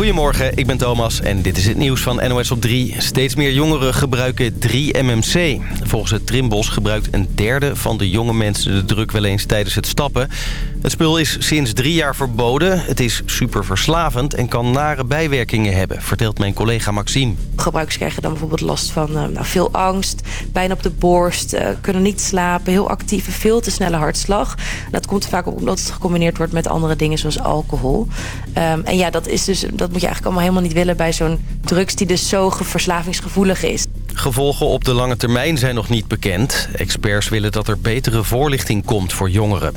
Goedemorgen, ik ben Thomas en dit is het nieuws van NOS op 3. Steeds meer jongeren gebruiken 3-MMC. Volgens het Trimbos gebruikt een derde van de jonge mensen de druk wel eens tijdens het stappen. Het spul is sinds drie jaar verboden. Het is super verslavend en kan nare bijwerkingen hebben, vertelt mijn collega Maxime. Gebruikers krijgen dan bijvoorbeeld last van uh, nou, veel angst, pijn op de borst, uh, kunnen niet slapen, heel actieve, veel te snelle hartslag. Dat komt vaak omdat het gecombineerd wordt met andere dingen zoals alcohol. Um, en ja, dat, is dus, dat moet je eigenlijk allemaal helemaal niet willen bij zo'n drugs die dus zo verslavingsgevoelig is. Gevolgen op de lange termijn zijn nog niet bekend. Experts willen dat er betere voorlichting komt voor jongeren.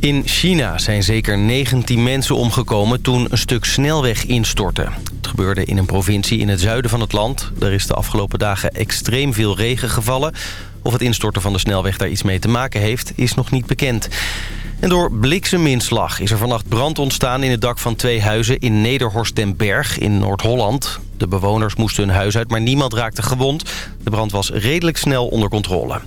In China zijn zeker 19 mensen omgekomen toen een stuk snelweg instortte. Het gebeurde in een provincie in het zuiden van het land. Er is de afgelopen dagen extreem veel regen gevallen. Of het instorten van de snelweg daar iets mee te maken heeft, is nog niet bekend. En door blikseminslag is er vannacht brand ontstaan in het dak van twee huizen in Nederhorst den Berg in Noord-Holland. De bewoners moesten hun huis uit, maar niemand raakte gewond. De brand was redelijk snel onder controle.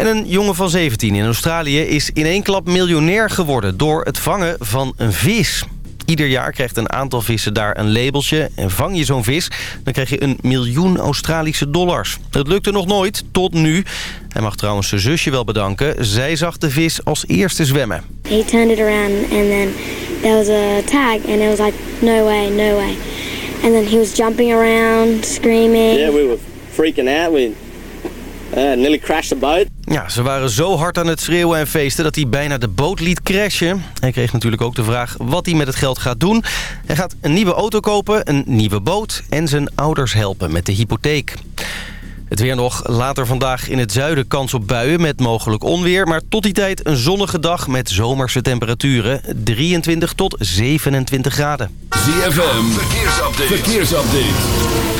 En een jongen van 17 in Australië is in één klap miljonair geworden... door het vangen van een vis. Ieder jaar krijgt een aantal vissen daar een labeltje. En vang je zo'n vis, dan krijg je een miljoen Australische dollars. Het lukte nog nooit, tot nu. Hij mag trouwens zijn zusje wel bedanken. Zij zag de vis als eerste zwemmen. He turned it around and then there was a tag and it was like no way, no way. And then he was jumping around, screaming. Yeah, we were freaking out. We nearly crashed the boat. Ja, ze waren zo hard aan het schreeuwen en feesten dat hij bijna de boot liet crashen. Hij kreeg natuurlijk ook de vraag wat hij met het geld gaat doen. Hij gaat een nieuwe auto kopen, een nieuwe boot en zijn ouders helpen met de hypotheek. Het weer nog later vandaag in het zuiden kans op buien met mogelijk onweer. Maar tot die tijd een zonnige dag met zomerse temperaturen. 23 tot 27 graden. ZFM, verkeersupdate. verkeersupdate.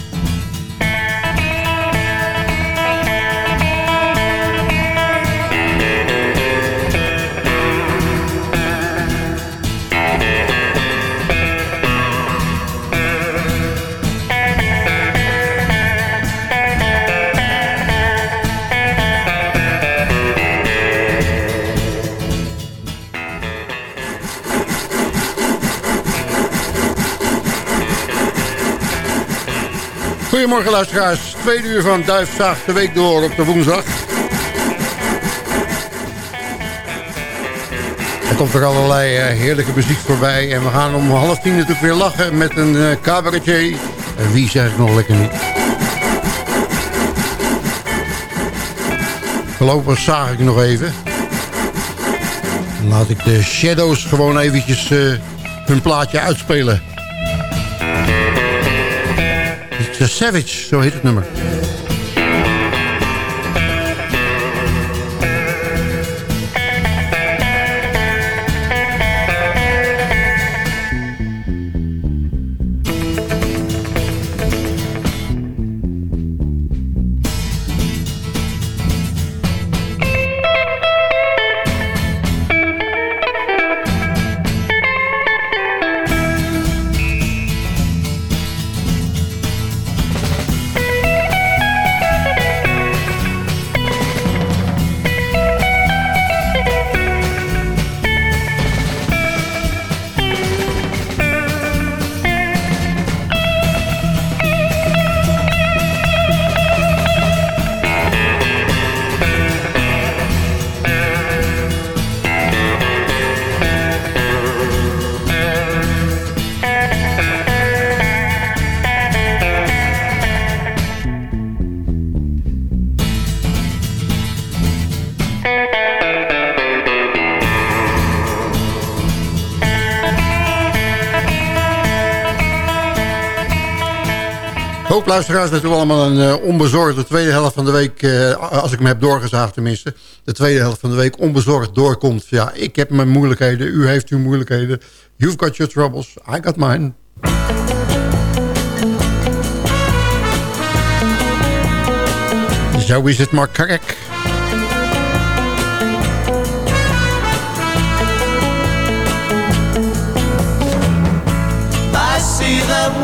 Goedemorgen luisteraars. Tweede uur van Duifzaag de week door op de woensdag. Er komt er allerlei uh, heerlijke muziek voorbij. En we gaan om half tien natuurlijk weer lachen met een uh, cabaretier. En wie zeg ik nog lekker niet. Voorlopig zag ik nog even. laat ik de Shadows gewoon eventjes uh, hun plaatje uitspelen. The Savage, zo heet het nummer. luisteraars, natuurlijk allemaal een eh, onbezorgde tweede helft van de week... Eh, als ik hem heb doorgezaagd tenminste... de tweede helft van de week onbezorgd doorkomt. Ja, ik heb mijn moeilijkheden, u heeft uw moeilijkheden. You've got your troubles, I got mine. Zo is het maar correct. I see them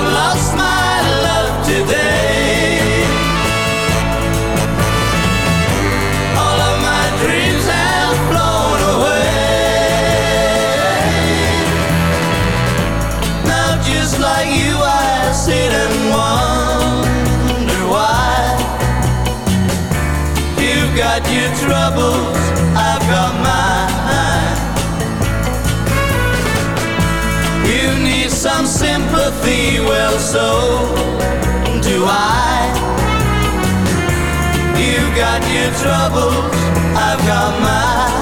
so do I. You've got your troubles, I've got mine.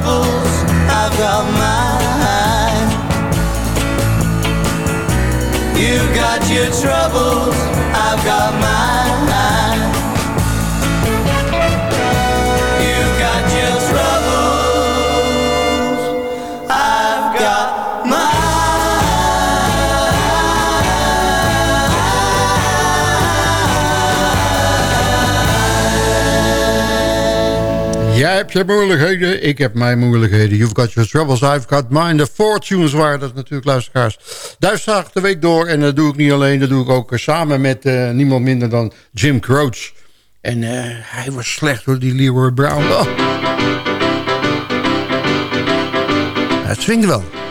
Your Hebt je moeilijkheden, ik heb mijn moeilijkheden. You've got your troubles, I've got mine. De fortunes waren dat natuurlijk, luisteraars. Duifzaag de week door en dat doe ik niet alleen. Dat doe ik ook eh, samen met eh, niemand minder dan Jim Croce. En eh, hij was slecht door die Leroy Brown. Oh. Het swingde wel.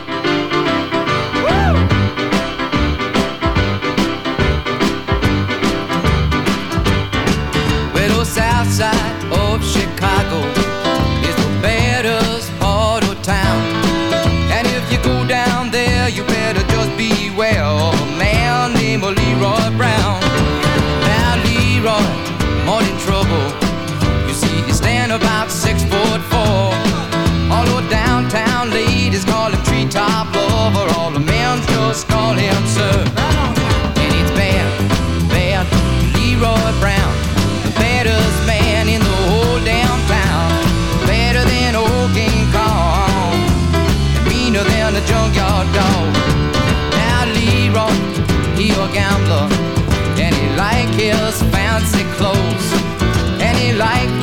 Ladies call him treetop lover. All the men just call him sir. And it's bad, bad, Leroy Brown. The baddest man in the whole damn town. Better than old King Kong. Meaner than a junkyard dog. Now Leroy, he a gambler. And he like his fancy clothes. And he like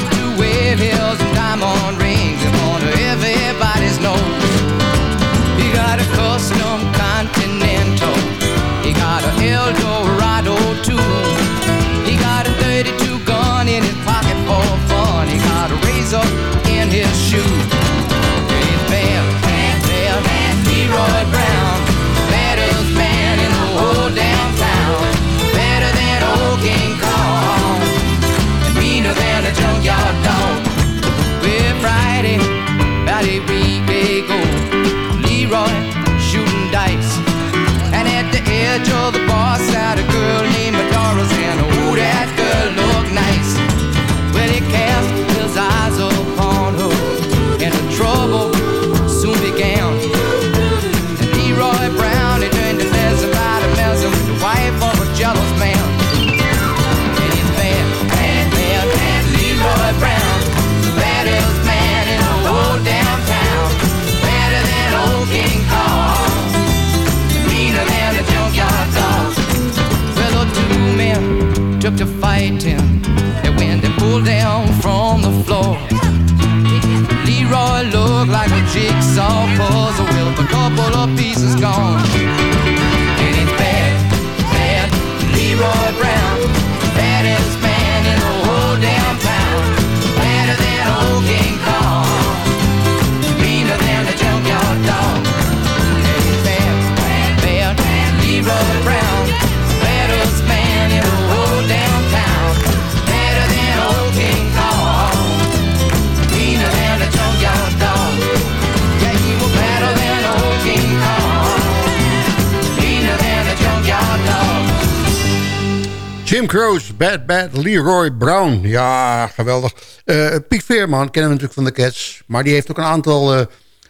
Jim Crow's Bad Bad, Leroy Brown. Ja, geweldig. Uh, Piet Veerman kennen we natuurlijk van de Cats. Maar die heeft ook een aantal eh,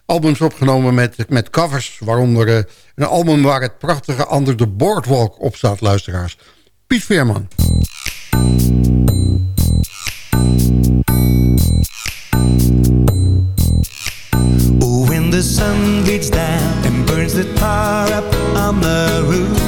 albums opgenomen met, met covers. Waaronder eh, een album waar het prachtige Under the Boardwalk op staat, luisteraars. Piet Veerman. Oh, when the sun gets down and burns the tar up on the roof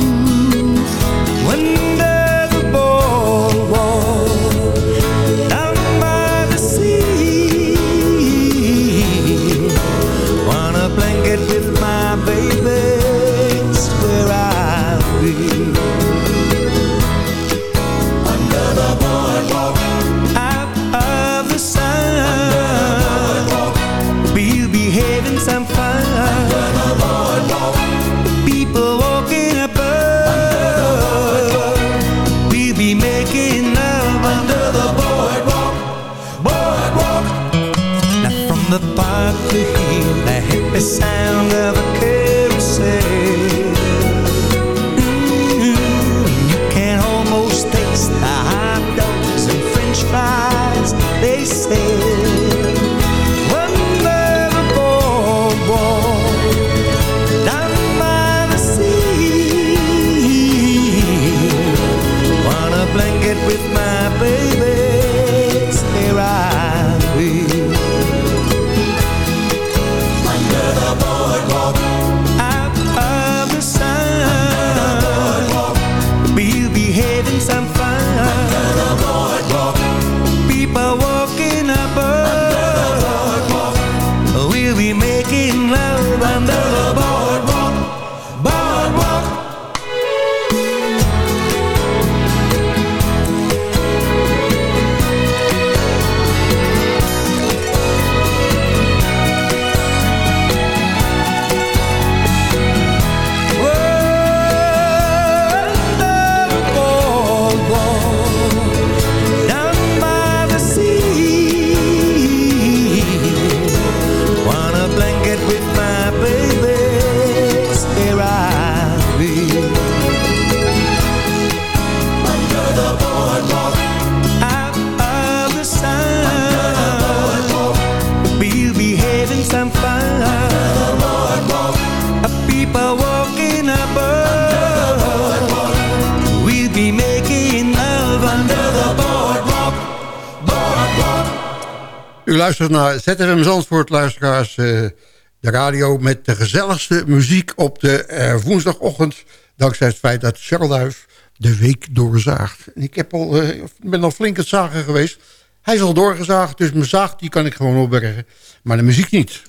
luistert naar ZFM Zandvoort, luisteraars. Eh, de radio met de gezelligste muziek op de eh, woensdagochtend. Dankzij het feit dat Sherlduif de week doorzaagt. Ik heb al, eh, ben al flink het zagen geweest. Hij is al doorgezaagd, dus mijn zaag die kan ik gewoon opbergen. Maar de muziek niet.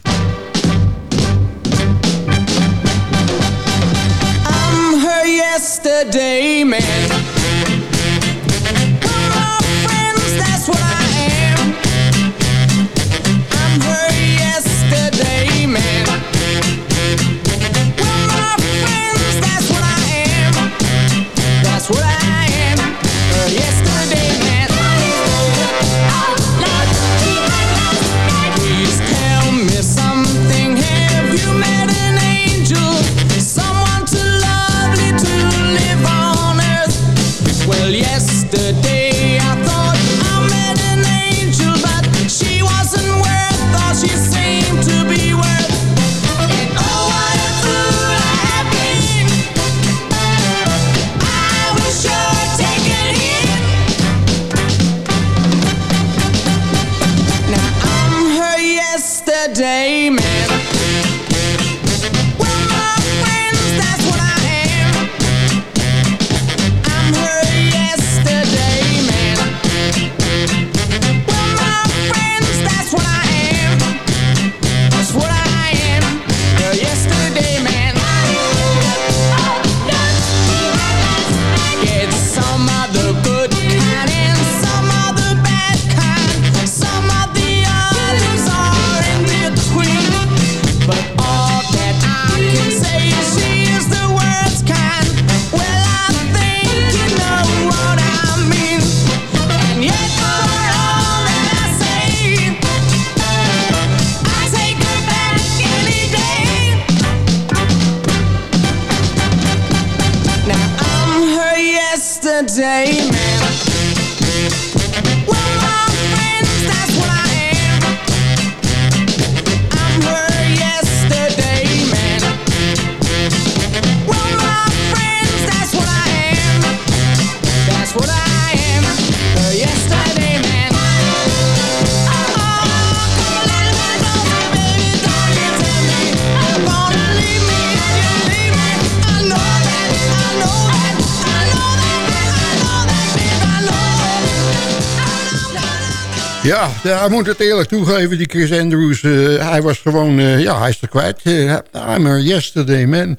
Ja, hij moet het eerlijk toegeven, die Chris Andrews. eh, hij was gewoon, eh, ja, hij is er kwijt. Eh, I'm a yesterday man.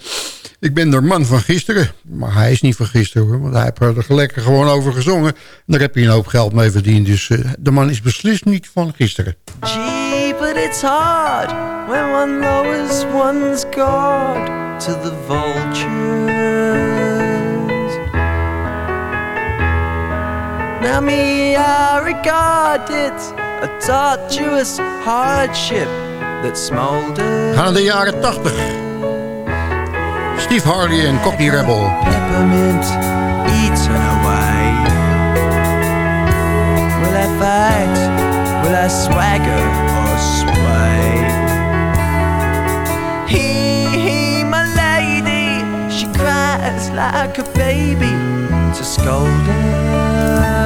Ik ben de man van gisteren. Maar hij is niet van gisteren hoor. Want hij heeft er lekker gewoon over gezongen. En daar heb je een hoop geld mee verdiend. Dus de man is beslist niet van gisteren. Gee, but it's hard when one lowers one's guard to the vultures. Now me, I regard it a tortuous hardship that smolders. Gaan naar de jaren 80. Steve Harley en Cockney Rebel. Peppermint eaten away. Will I fight? Will I swagger or sway? He, he, my lady, she cries like a baby to scold us.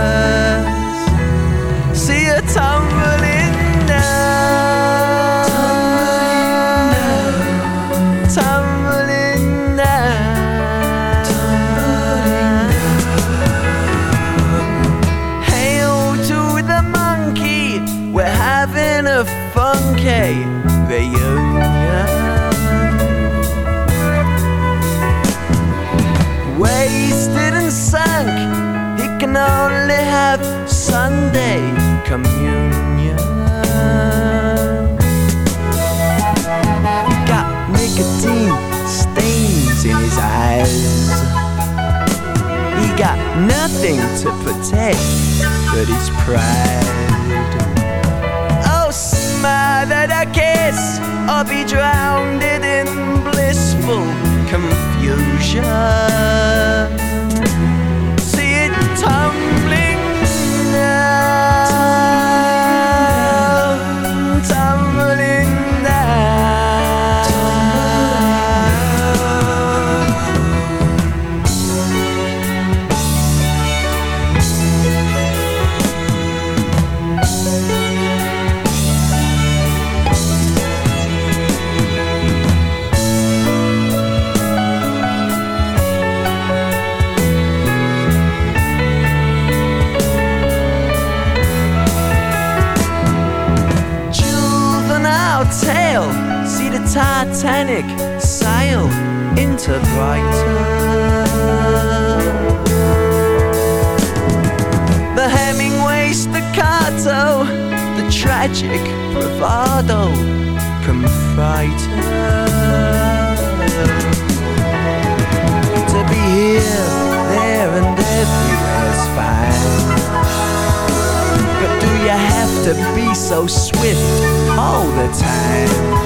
See her tumbling nothing to protect but his pride. Oh, smothered a kiss, or be drowned in blissful confusion. Be so swift all the time?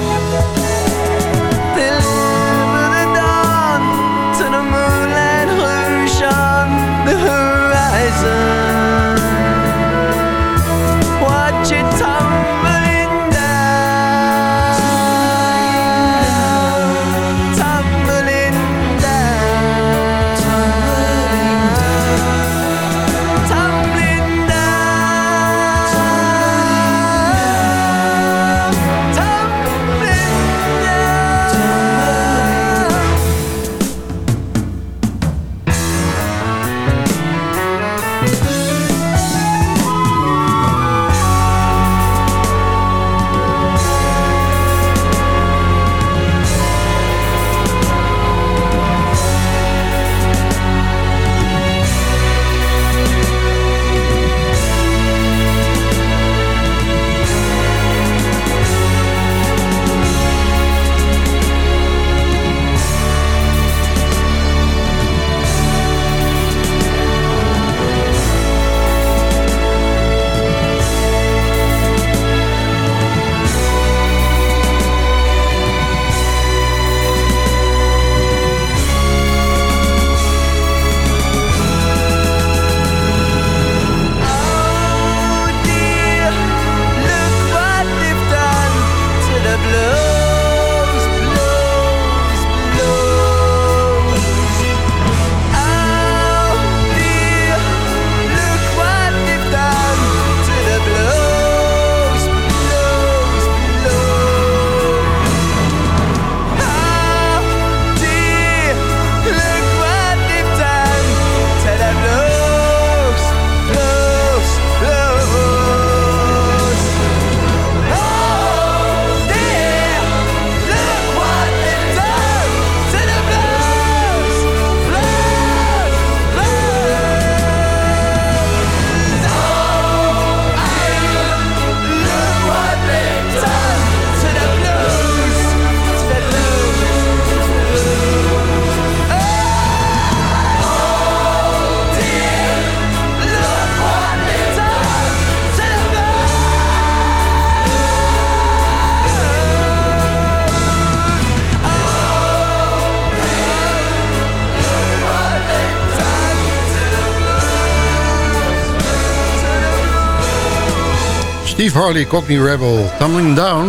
Steve Harley, Cockney Rebel, Tumbling Down.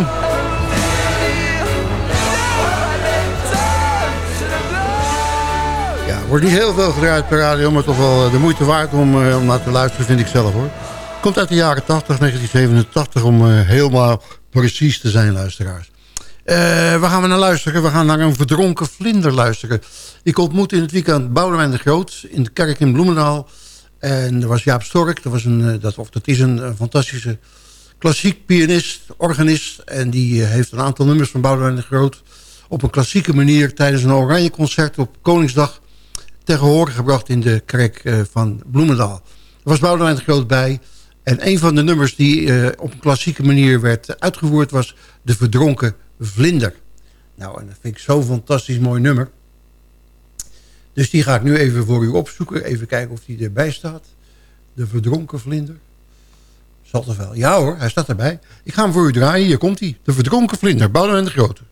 Ja, wordt niet heel veel gedraaid per radio, maar toch wel eh, de moeite waard om, eh, om naar te luisteren, vind ik zelf hoor. Komt uit de jaren 80, 1987, om uh, helemaal precies te zijn, luisteraars. Uh, waar gaan we naar luisteren? We gaan naar een verdronken vlinder luisteren. Ik ontmoette in het weekend Boudewijn de Groot in de kerk in Bloemendaal. En er was Jaap Stork, dat, was een, dat, of dat is een fantastische klassiek pianist, organist. En die eh, heeft een aantal nummers van Boudewijn de Groot... op een klassieke manier tijdens een oranje concert op Koningsdag... tegen horen gebracht in de kerk eh, van Bloemendaal. Er was Boudewijn de Groot bij. En een van de nummers die eh, op een klassieke manier werd uitgevoerd... was De Verdronken Vlinder. Nou, en dat vind ik zo'n fantastisch mooi nummer. Dus die ga ik nu even voor u opzoeken. Even kijken of die erbij staat. De Verdronken Vlinder. Zal toch wel? Ja hoor, hij staat erbij. Ik ga hem voor u draaien. Hier komt hij. De verdronken vlinder, en de Grote.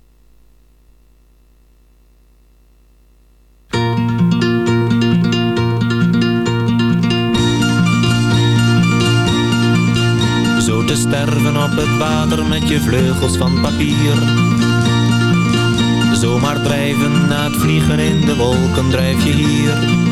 Zo te sterven op het water met je vleugels van papier. Zomaar drijven na het vliegen in de wolken drijf je hier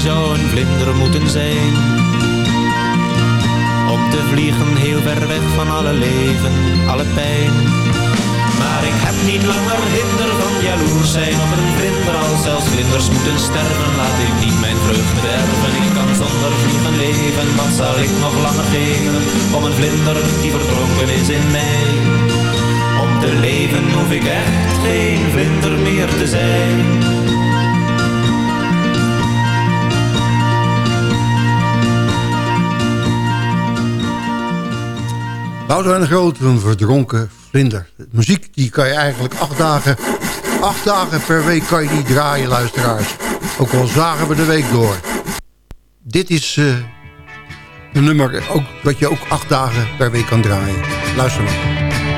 zou een vlinder moeten zijn. Om te vliegen heel ver weg van alle leven, alle pijn. Maar ik heb niet langer hinder van jaloers zijn op een vlinder. al zelfs vlinders moeten sterven, laat ik niet mijn vreugd bederven. Ik kan zonder vliegen leven, wat zal ik nog langer geven? Om een vlinder die Boudewijn Groot, een verdronken vlinder. De muziek die kan je eigenlijk acht dagen, acht dagen per week kan je die draaien, luisteraars. Ook al zagen we de week door. Dit is uh, een nummer ook, dat je ook acht dagen per week kan draaien. Luister maar.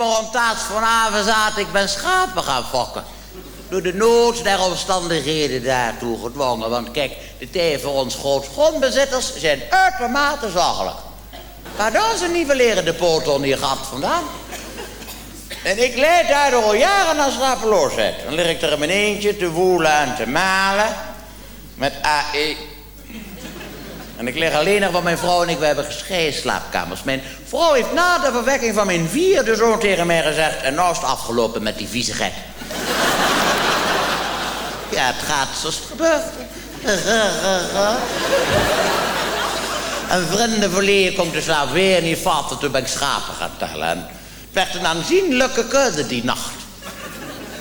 Begon taats vanavond zat, ik ben schapen gaan fokken. Door de nood der omstandigheden daartoe gedwongen. Want kijk, de tijden voor ons grootgrondbezitters zijn uitermate zorgelijk. Doen ze nivellerende poten hier gat vandaan? En ik leid daardoor al jaren aan slapeloosheid. Dan lig ik er in mijn eentje te woelen en te malen. Met AE. En ik lig alleen nog van mijn vrouw en ik, we hebben gescheiden slaapkamers. Mijn vrouw heeft na de verwekking van mijn vierde zoon tegen mij gezegd... en nou is het afgelopen met die viezigheid. ja, het gaat zoals het gebeurt. een vrienden verleden komt de slaap weer en die valt en toen ben ik schapen gaan tellen. En het werd een aanzienlijke kudde die nacht.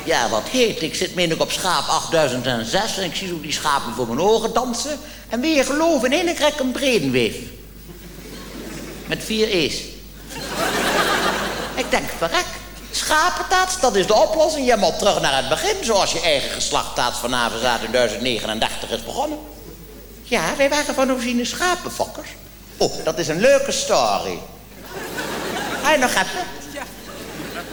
Ja, wat heet. Ik zit meen ik op schaap 8006 en ik zie zo die schapen voor mijn ogen dansen. En weer geloof in ik krijg een bredenweef. Met vier E's. ik denk, verrek. Schapentaats, dat is de oplossing. Je moet terug naar het begin, zoals je eigen geslachttaats vanavond zaterdag in 1039 is begonnen. Ja, wij waren van origine schapenfokkers. Oh, dat is een leuke story. Je nog even?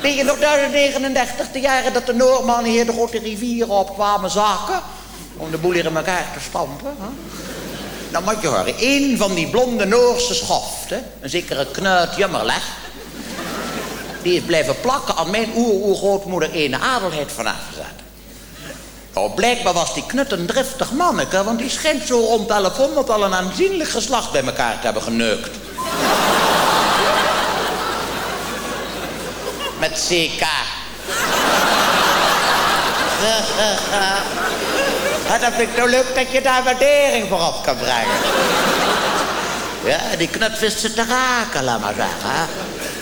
Weet je nog 1039, de jaren dat de Noormannen hier de grote rivieren op kwamen zakken? Om de boel hier in elkaar te stampen. Hè? Nou moet je horen, één van die blonde Noorse schoften, een zekere Knuit Jammerleg... die is blijven plakken aan mijn oer-oergrootmoeder Ene Adelheid van Avenzaat. Nou, blijkbaar was die Knut een driftig manneke... want die schijnt zo rond 1100 al een aanzienlijk geslacht bij elkaar te hebben geneukt. Met CK. Dat vind ik nou leuk dat je daar waardering voor op kan brengen. Ja, die knut wist ze te raken, laat maar zeggen.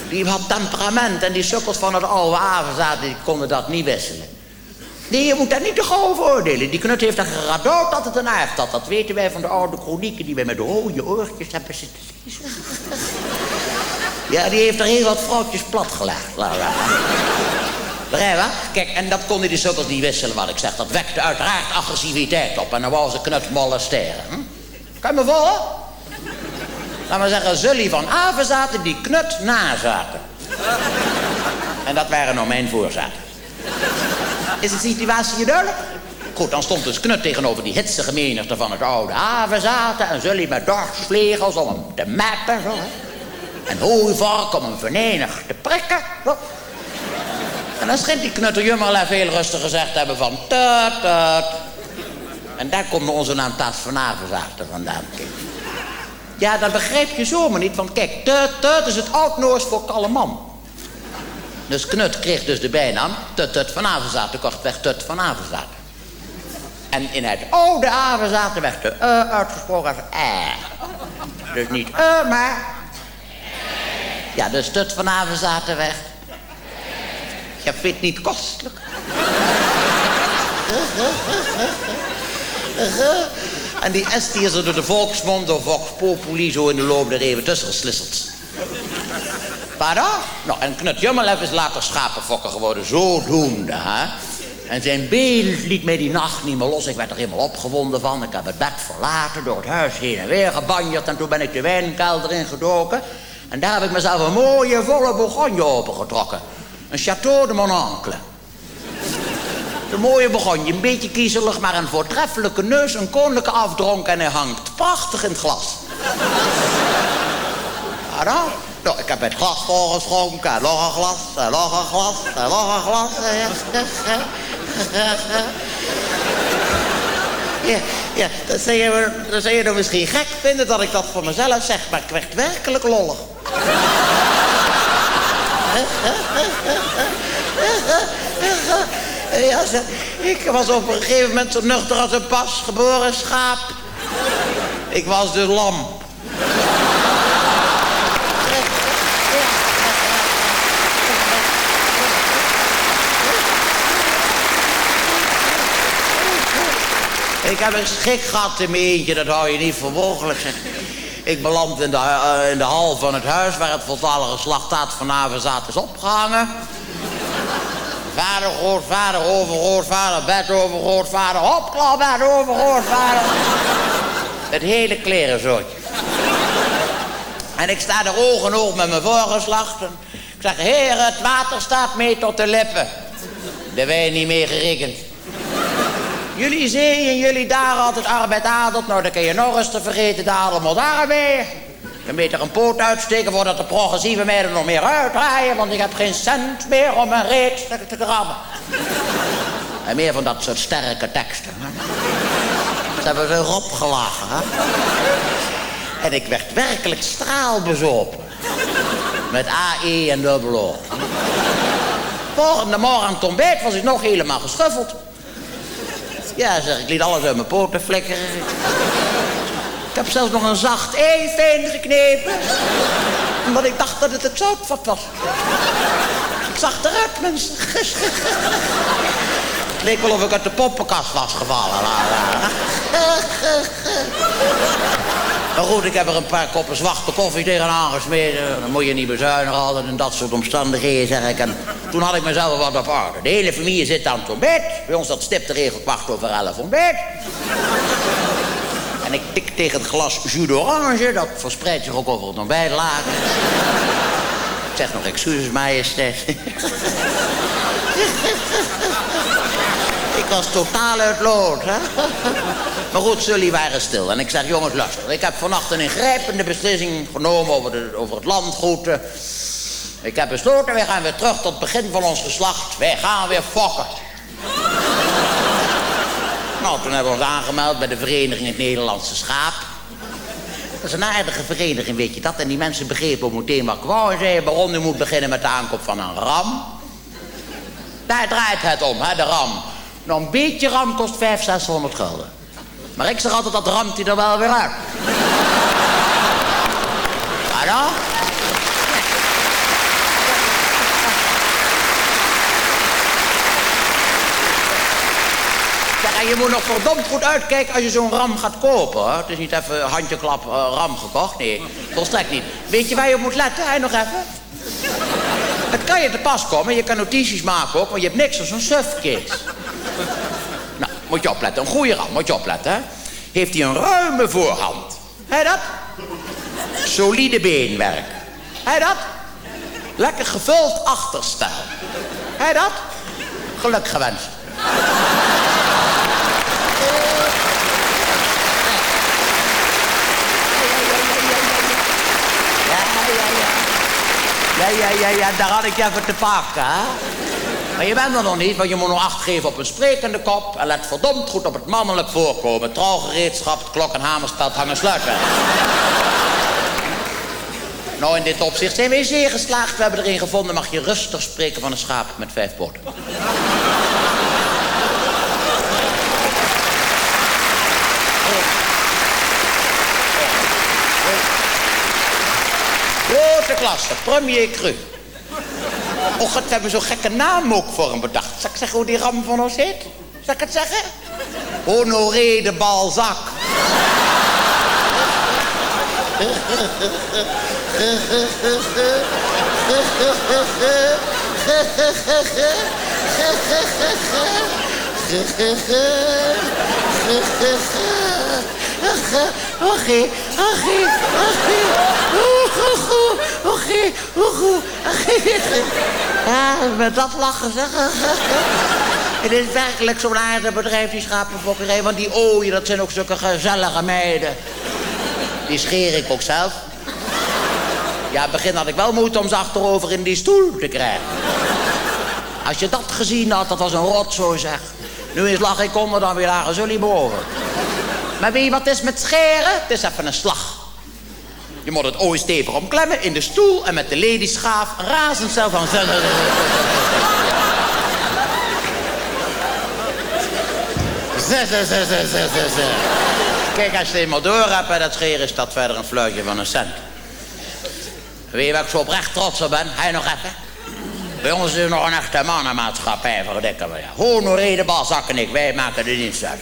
Die had temperament en die sukkels van het oude avenzaad, die konden dat niet wisselen. Nee, je moet daar niet te gauw oordelen. Die knut heeft er geradood dat het een aard had. Dat weten wij van de oude chronieken die wij met de rode oortjes hebben zitten. Ja, die heeft er heel wat vrouwtjes platgelegd. Begrijp je? Kijk, en dat konden die sukkels niet wisselen wat ik zeg. Dat wekte uiteraard agressiviteit op. En dan wou ze knut molesteren. Hm? Kan je me volgen? Laat maar zeggen, Zully van Avenzaten die knut nazaten. En dat waren nou mijn voorzaten. Is de situatie je duidelijk? Goed, dan stond dus Knut tegenover die hitsige menigte van het oude havenzaten... en Zully met dorsvlegels om hem te mappen, zo. En hooivark om hem venijnig te prikken. En dan schijnt die knutter Jummerlef heel rustig gezegd hebben van... Tut, tut. En daar komt onze naam Taas van Avenzaten vandaan. Ja, dat begrijp je zomaar niet, want kijk, tut, tut is het oud-Noors voor kalle man. Dus Knut kreeg dus de bijnaam Tut Tut van Avenzaten, kortweg Tut van Avenzaten. En in het oude Avenzaten werd de uh uitgesproken als eh. Dus niet eh, maar... Ja, dus Tut van Avenzaten werd... Je vindt niet kostelijk. En die die is er door de volksmond of Vox zo in de loop der eeuwen tussen geslisseld. Pardon? Nou, en Knut Jummelef is later schapenfokker geworden, zodoende, hè? En zijn beeld liet mij die nacht niet meer los. Ik werd er helemaal opgewonden van. Ik heb het bed verlaten, door het huis heen en weer gebanjerd. En toen ben ik de wijnkelder ingedoken. En daar heb ik mezelf een mooie, volle Bourgogne opengetrokken. Een Château de Mononcle. Een mooie Bourgogne, een beetje kiezelig, maar een voortreffelijke neus, een koninklijke afdronk en hij hangt prachtig in het glas. Ja, dan? Nou, ik heb het glas volgeschonken, en nog een glas, en nog een glas, en nog een glas. Ja, ja dan zou je, dan misschien gek vinden dat ik dat voor mezelf zeg, maar ik werd werkelijk lollig. Ja, ik was op een gegeven moment zo nuchter als een pas geboren schaap. Ik was de lam. Ik heb een schik gehad in mijn eentje, dat hou je niet voor mogelijk. Ik beland in de, eh, in de hal van het huis waar het voltallige slachtaat vanavond zat is opgehangen. Vader, grootvader, overgrootvader, bed overgrootvader, hopklap, bed overgrootvader. Het hele klerenzootje. En ik sta er oog in oog met mijn voorgeslacht. En ik zeg, heren, het water staat mee tot de lippen. De wijn niet meer gerekend. Jullie zee jullie daar altijd arbeid adelt. Nou, dan kun je nog eens te vergeten de adel moet daarmee. Je beter een poot uitsteken voordat de progressieve meiden nog meer uitdraaien. Want ik heb geen cent meer om mijn reet te, te. En meer van dat soort sterke teksten. Ze hebben ze erop gelachen. Hè? En ik werd werkelijk straalbezopen. Met AE en dubbel O. Volgende morgen aan het ontbijt was ik nog helemaal geschuffeld. Ja, zeg, ik liet alles uit mijn poten flikkeren. Ik heb zelfs nog een zacht fijn geknepen. Omdat ik dacht dat het het zoutvat was. Ik zag eruit, mensen. Het leek wel of ik uit de poppenkast was gevallen. Maar goed, ik heb er een paar koppen zwarte koffie tegenaan gesmeden. Dan moet je niet bezuinigen altijd in dat soort omstandigheden, zeg ik. En toen had ik mezelf wat op orde. De hele familie zit aan het ontbijt. Bij ons dat stipt de regel kwart over elf ontbijt. En ik tik tegen het glas jus d'orange. Dat verspreidt zich ook over het ontbijtlaken. Ik zeg nog excuses, majesteit. Was totaal uit lood, hè? Maar goed, jullie waren stil. En ik zeg, jongens, luister. Ik heb vannacht een ingrijpende beslissing genomen over, de, over het landgoed. Ik heb besloten, wij gaan weer terug tot het begin van ons geslacht. Wij gaan weer fokken. nou, toen hebben we ons aangemeld bij de Vereniging Het Nederlandse Schaap. Dat is een aardige vereniging, weet je dat? En die mensen begrepen meteen wat ik wou. En baron, u moet beginnen met de aankoop van een ram. Daar draait het om, hè, de ram. Nou, een beetje ram kost 500, 600 gulden. Maar ik zeg altijd, dat ramt hij er wel weer uit. Zeg, en je moet nog verdomd goed uitkijken als je zo'n ram gaat kopen. Het is niet even handjeklap eh, ram gekocht. Nee, volstrekt niet. Weet je waar je op moet letten? Hij nog even? Het kan je te pas komen. Je kan notities maken ook, want je hebt niks als een sufkees. Nou, moet je opletten. Een goede ram, moet je opletten. Hè? Heeft hij een ruime voorhand. Hé dat? Solide beenwerk. Hé dat? Lekker gevuld achterstel. Hé dat? Geluk gewenst. Ja, ja, ja, ja, daar had ik je even te pakken, hè? Maar je bent er nog niet, want je moet nog acht geven op een sprekende kop... en let verdomd goed op het mannelijk voorkomen. Trouwgereedschap, klok en hamerspeld hangen sluitwerk. nou, in dit opzicht zijn we zeer geslaagd. We hebben erin gevonden, mag je rustig spreken van een schaap met vijf poten. Grote klasse, premier cru. Och, het hebben zo'n gekke naam ook voor hem bedacht. Zal ik zeggen hoe die ram van ons heet? Zal ik het zeggen? Honoré de Balzac. Oké, oké, oké. Ja, met dat lachen zeg. Het is werkelijk zo'n aardig bedrijf, die schapenfokkerij. Want die ooien, dat zijn ook zulke gezellige meiden. Die scheer ik ook zelf. Ja, het begin had ik wel moeite om ze achterover in die stoel te krijgen. Als je dat gezien had, dat was een rotzooi zeg. Nu eens lag ik onder, dan weer lagen jullie boven. Maar je wat is met scheren? Het is even een slag. Je moet het ooi stevig omklemmen in de stoel en met de ladyschaaf razendsnel van... Kijk, als je eenmaal door hebt bij dat scheren, is dat verder een fluitje van een cent. Weet je waar ik zo oprecht trots op ben? Hij nog even? Bij ons is nog een echte mannenmaatschappij, verdikken we. Ja. Honoré de Balzak en ik, wij maken de dienst uit.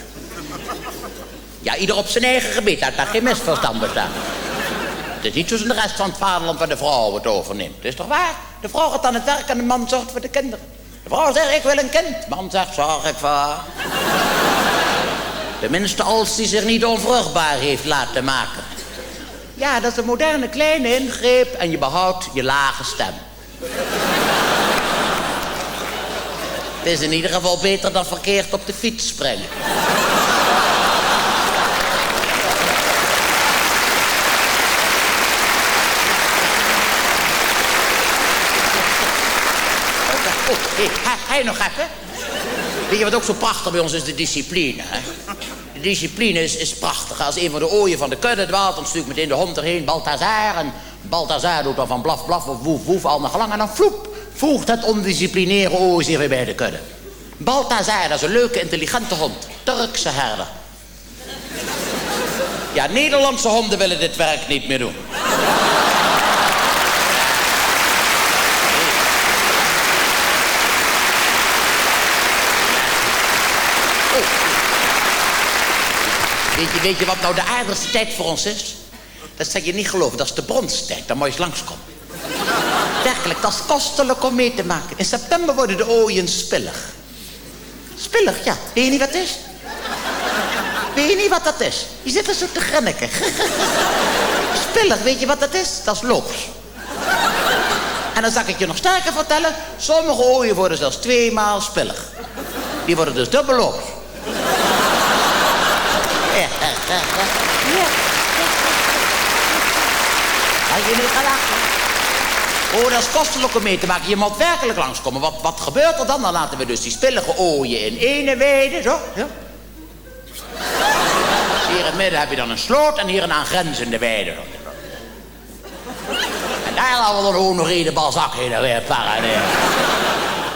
Ja, ieder op zijn eigen gebied, daar daar geen misverstand bestaan. Het is niet zoals in de rest van het vaderland waar de vrouw het overneemt. Het is toch waar? De vrouw gaat aan het werk en de man zorgt voor de kinderen. De vrouw zegt, ik wil een kind. De man zegt, zorg ik voor. Tenminste als hij zich niet onvruchtbaar heeft laten maken. Ja, dat is een moderne kleine ingreep en je behoudt je lage stem. Het is in ieder geval beter dan verkeerd op de fiets springen. Oh, hij nog even. Weet je wat ook zo prachtig bij ons is? De discipline. Hè? De discipline is, is prachtig. Als een van de ooien van de kudde dwaalt, dan stuurt meteen de hond erheen. Balthazar. En Balthazar doet dan van blaf blaf of woef woef al naar gelang. En dan vloep, voegt het ondisciplineerde ooi zich weer bij de kudde. Balthazar, dat is een leuke, intelligente hond. Turkse herder. Ja, Nederlandse honden willen dit werk niet meer doen. Weet je, weet je wat nou de aardigste tijd voor ons is? Dat zou je niet geloven, dat is de bronstijd. Dan moet je eens langskomen. Werkelijk, dat is kostelijk om mee te maken. In september worden de ooien spillig. Spillig, ja. Weet je niet wat het is? Weet je niet wat dat is? Je zit er zo te grinniken. Spillig, weet je wat dat is? Dat is loops. En dan zal ik je nog sterker vertellen. Sommige ooien worden zelfs tweemaal spillig. Die worden dus dubbel loops. Ja. Had je niet gelachen? Oh, dat is kostelijk om mee te maken. Je moet werkelijk langskomen. Wat, wat gebeurt er dan? Dan laten we dus die spillige ooien in ene weide. Zo, ja. Hier in het midden heb je dan een sloot en hier een aangrenzende weide. En daar laten we dan ook nog een balzak heen en weer paraderen.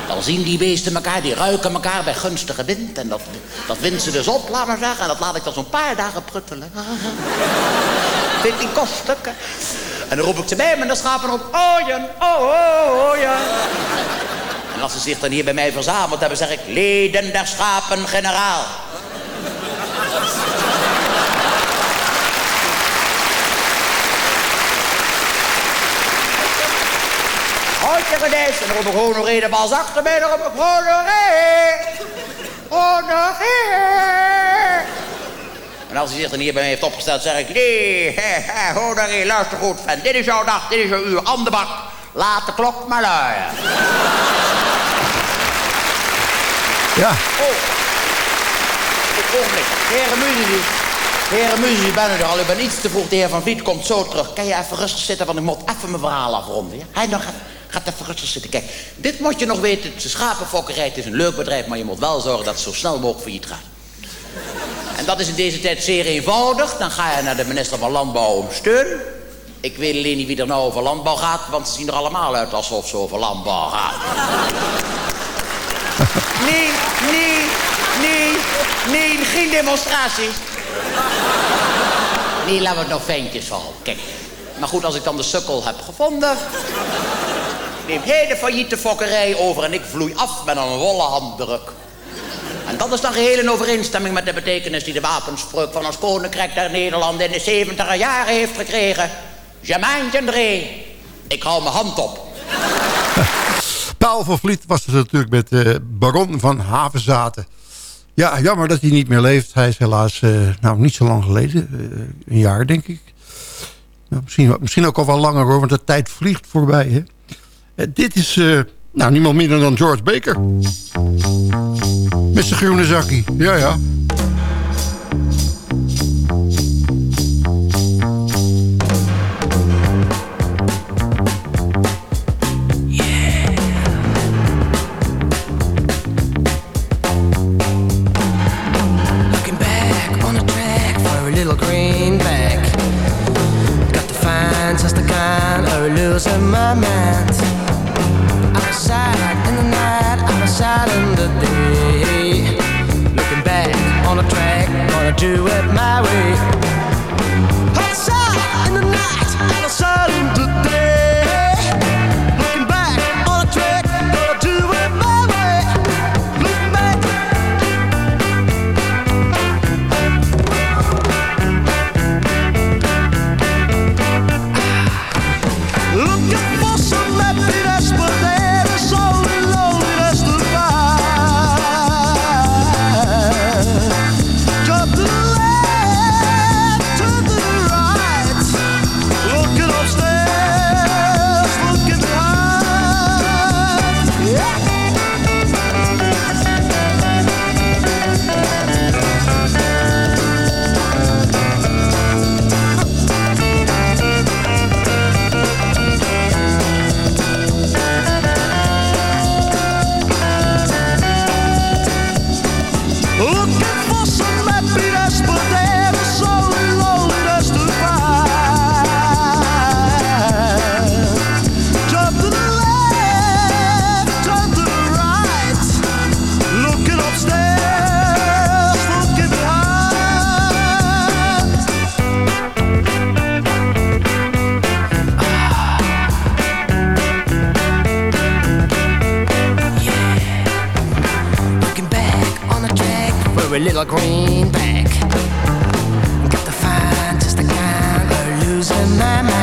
Dan zien die beesten elkaar, die ruiken elkaar bij gunstige wind. En dat, dat wint ze dus op, laat maar zeggen. En dat laat ik dan zo'n paar dagen pruttelen. Vind die. En dan roep ik ze bij me en schapen op. Ooien, oh, oh, oh, ja. En als ze zich dan hier bij mij verzameld hebben, zeg ik... Leden der schapen, generaal. En dan roep ik honoré de bal. Dan roep ik honoré. Honoré. En als hij zich dan hier bij mij heeft opgesteld, zeg ik... Nee, honoré, luister goed, fan. Dit is jouw dag, dit is jouw uur. Aan de bak. Laat de klok maar luien. Ja. Oh. Ik ogenblik. Heren muzici. Heren muzici, ben er al. U bent iets te vroeg. De heer Van Vliet komt zo terug. Kan je even rustig zitten, want ik moet even mijn verhaal afronden. Ja? Hij nog even. Gaat even rustig zitten. Kijk, dit moet je nog weten. Het is schapenfokkerij. Het is een leuk bedrijf, maar je moet wel zorgen dat het zo snel mogelijk failliet gaat. En dat is in deze tijd zeer eenvoudig. Dan ga je naar de minister van Landbouw om steun. Ik weet alleen niet wie er nou over landbouw gaat, want ze zien er allemaal uit alsof ze over landbouw gaan. Nee, nee, nee, nee, geen demonstraties. Nee, laten we het nog ventjes houden. Kijk, maar goed, als ik dan de sukkel heb gevonden neem hele failliete fokkerij over en ik vloei af met een wollen handdruk. En dat is dan geheel in overeenstemming met de betekenis die de wapenspreuk van ons koninkrijk der Nederlanden in de 70 jaren heeft gekregen. Germain Gendré, ik hou mijn hand op. Paul van Vliet was het natuurlijk met de Baron van Havenzaten. Ja, jammer dat hij niet meer leeft. Hij is helaas eh, nou, niet zo lang geleden, eh, een jaar denk ik. Nou, misschien, misschien ook al wel langer hoor, want de tijd vliegt voorbij. Hè? Eh, dit is eh, nou, niemand minder dan George Baker. Met zijn groene. Ja, ja. losing my mind.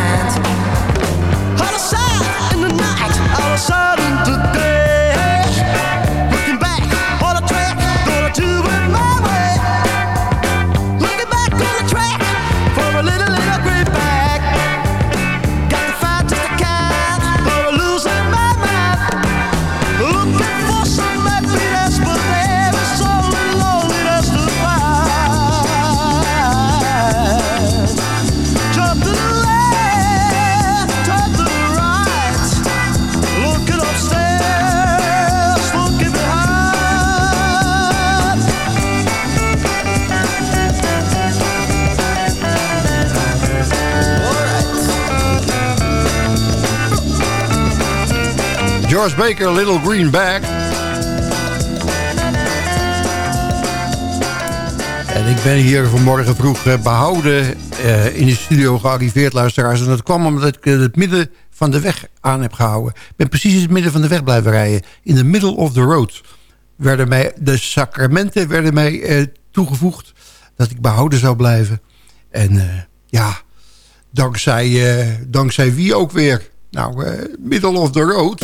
Doris Baker, Little Green Bag. En ik ben hier vanmorgen vroeg eh, behouden eh, in de studio gearriveerd, luisteraars. En dat kwam omdat ik eh, het midden van de weg aan heb gehouden. Ik ben precies in het midden van de weg blijven rijden. In the middle of the road. Werden mij, de sacramenten werden mij toegevoegd dat ik behouden zou blijven. En ja, dankzij, dankzij wie ook weer... Nou, uh, middle of the road.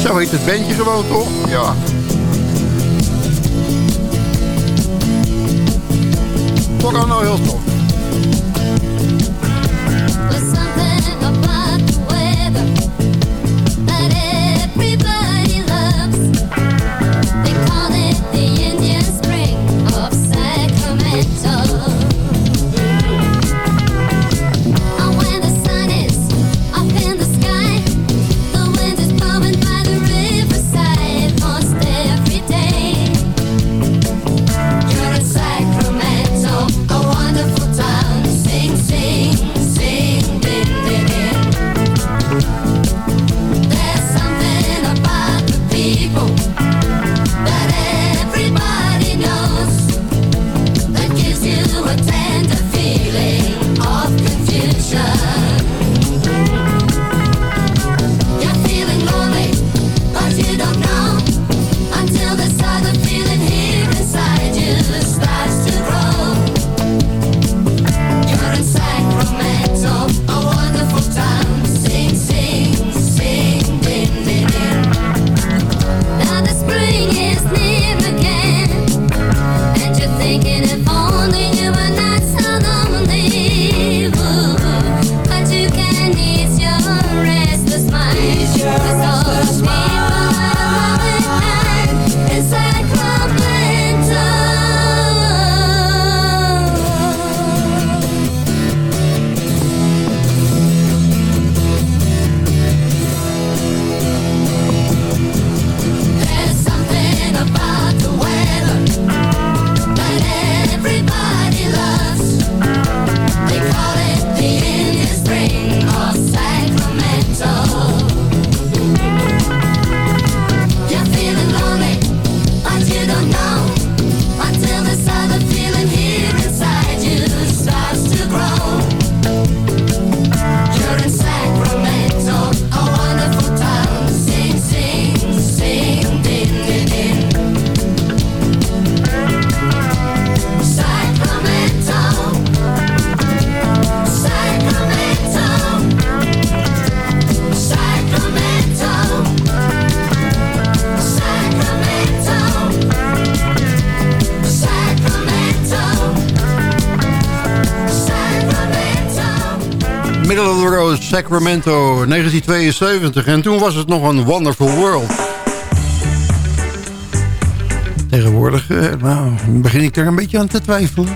Zo heet het bandje gewoon, toch? Ja. Toch al nou heel tof. Sacramento, 1972. En toen was het nog een Wonderful World. Tegenwoordig uh, nou, begin ik er een beetje aan te twijfelen.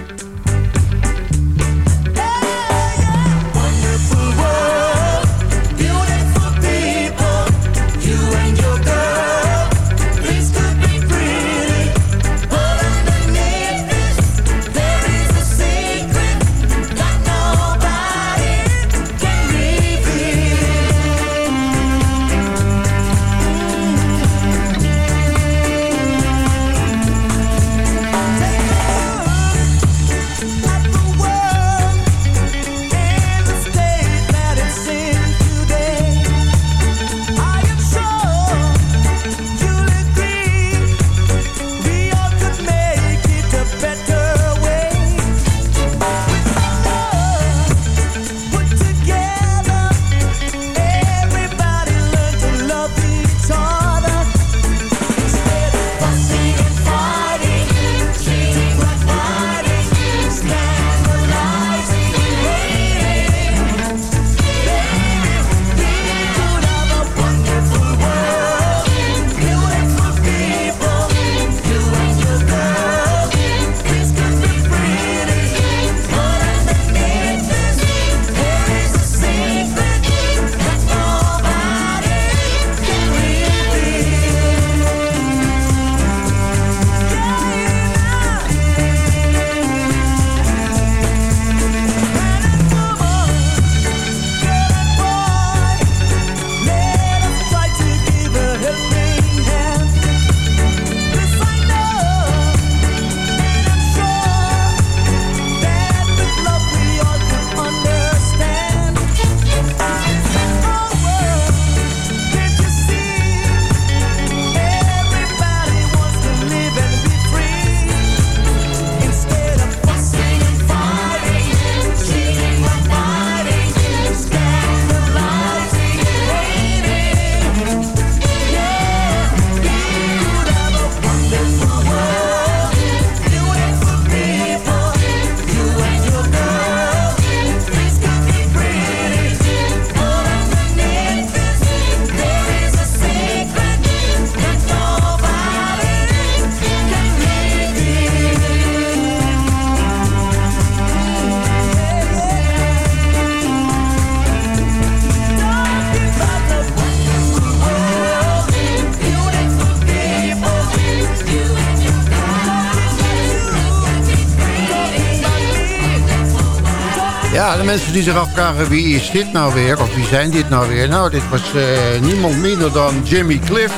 Mensen die zich afvragen wie is dit nou weer, of wie zijn dit nou weer. Nou, dit was uh, niemand minder dan Jimmy Cliff.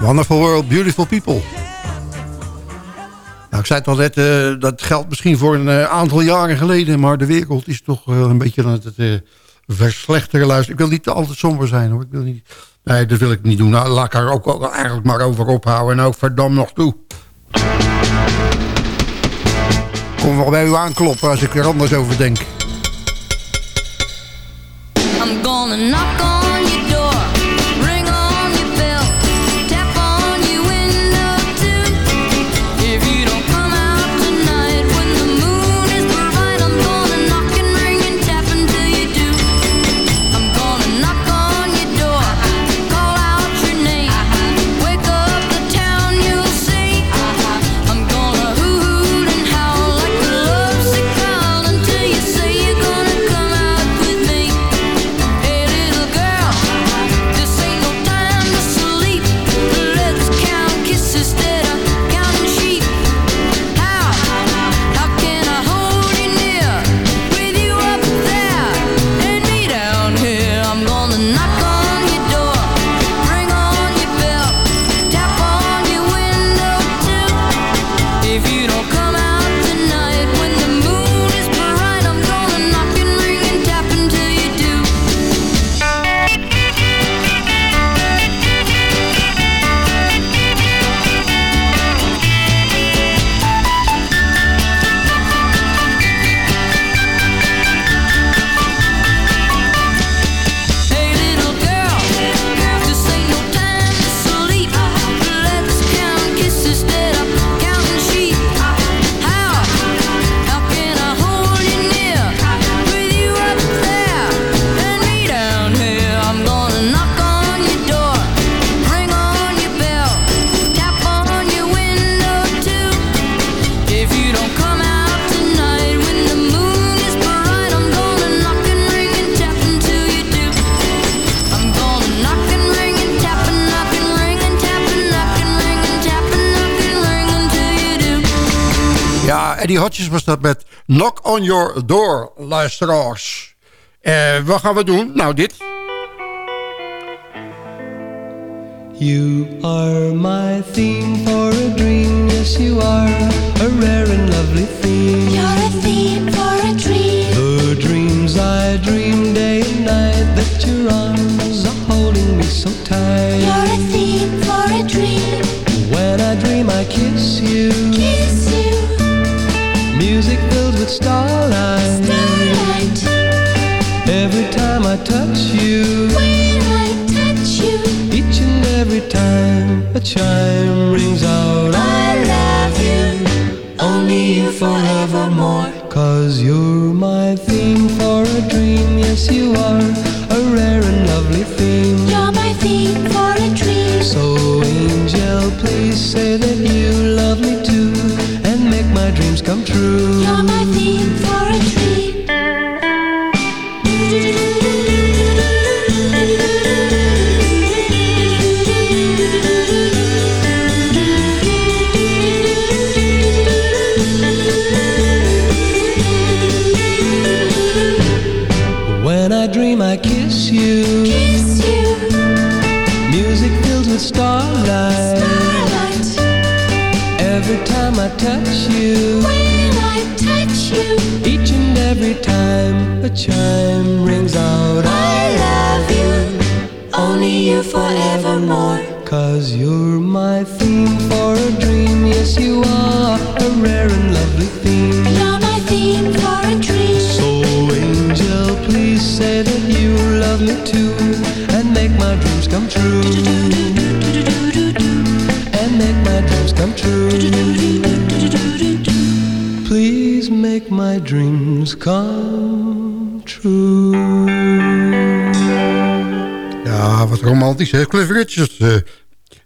Wonderful World, Beautiful People. Nou, ik zei het al net, uh, dat geldt misschien voor een uh, aantal jaren geleden... maar de wereld is toch een beetje aan het verslechteren. Luisteren. Ik wil niet altijd somber zijn, hoor. Ik wil niet... Nee, dat wil ik niet doen. Nou, laat ik er ook, ook eigenlijk maar over ophouden. En ook verdam nog toe kom wel bij u aankloppen als ik er anders over denk. I'm knock on Eddie Hodges was dat met Knock on Your Door, luisteraars. Eh, wat gaan we doen? Nou, dit. You are my theme for a dream, yes you are a rare and lovely theme. You're a theme for a dream. The dreams I dream day and night that your arms are holding me so tight. You're a theme for a dream. When I dream I kiss you, Kiss you, music filled with starlight. starlight. Every time I touch you, When I touch you, each and every time a chime rings out. I love you. Only you forevermore. Cause you're my theme for a dream, yes you are a rare and lovely theme. You're my theme for a dream. So angel, please say that you love me too and make my dreams come true. You're my theme for a dream. Time I touch you, When I touch you, each and every time a chime rings out. I love you. Only you forevermore. Cause you're my theme for a dream, yes you are a rare and lovely theme. You're my theme for a dream. So angel, please say that you love me too and make my dreams come true. And make my dreams come true. My dreams come true. Ja, wat romantisch, hè? Cliff Richards. eh,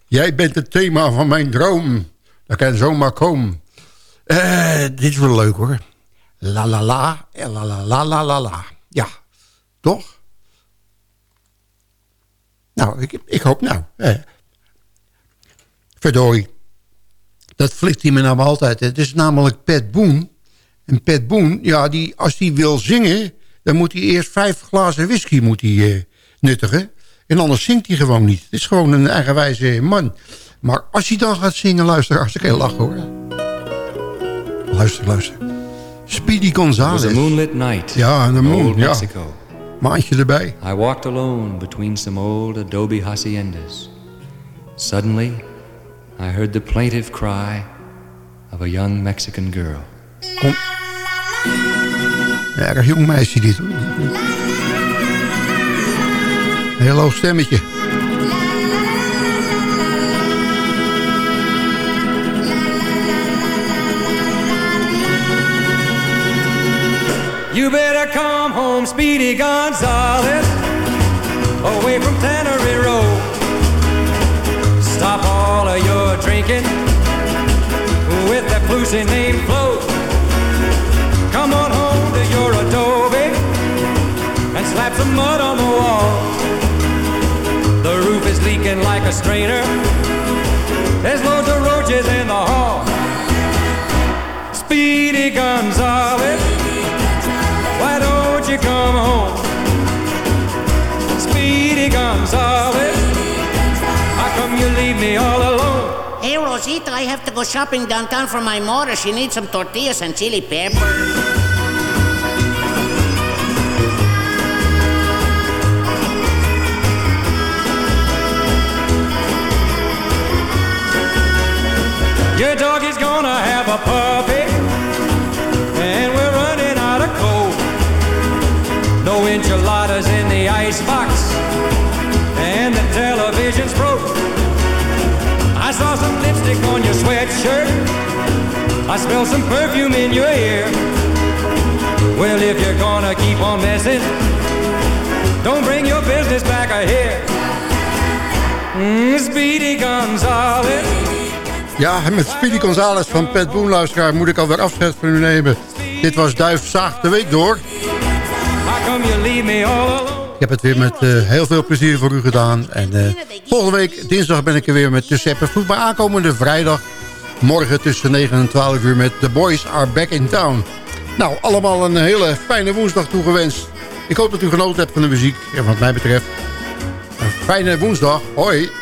jij bent het thema van mijn droom. Dat kan zomaar komen. Eh, dit is wel leuk, hoor. La la la, eh, la la la la la la. Ja, toch? Nou, ik, ik hoop nou. Eh. Verdorie. Dat flikt hij me nou altijd. Het is namelijk Pat Boone. En Pat Boone, ja, die, als hij wil zingen... dan moet hij eerst vijf glazen whisky moet hij, eh, nuttigen. En anders zingt hij gewoon niet. Het is gewoon een eigenwijze man. Maar als hij dan gaat zingen, luister, hartstikke lachen hoor. Luister, luister. Speedy It was Gonzales. a moonlit night Ja, en de in moon, old ja. Mexico. Maandje erbij. I walked alone between some old adobe haciendas. Suddenly, I heard the plaintive cry of a young Mexican girl. Kom. Ja, erg jong meisje dit. Een heel hoog stemmetje. You better come home, Speedy Gonzales, away from Tannery Road. Stop all of your drinking with that flusy name Flo. Some mud on the wall. The roof is leaking like a strainer. There's loads of roaches in the hall. Speedy Gonzales. Why don't you come home? Speedy Gonzales. How come you leave me all alone? Hey, Rosita, I have to go shopping downtown for my mother. She needs some tortillas and chili pepper. Gonna have a puppy, and we're running out of coal. No enchiladas in the icebox, and the television's broke. I saw some lipstick on your sweatshirt. I smell some perfume in your ear. Well, if you're gonna keep on messing, don't bring your business back here. Mm, Speedy Gonzales. Ja, met Speedy Gonzales van Pat Boone, luisteraar, moet ik alweer afscheid van u nemen. Dit was Duif Zaag de Week door. Ik heb het weer met eh, heel veel plezier voor u gedaan. En eh, volgende week, dinsdag, ben ik er weer met en Vloed. Maar aankomende vrijdag Morgen tussen 9 en 12 uur met The Boys Are Back in Town. Nou, allemaal een hele fijne woensdag toegewenst. Ik hoop dat u genoten hebt van de muziek. En wat mij betreft, een fijne woensdag. Hoi.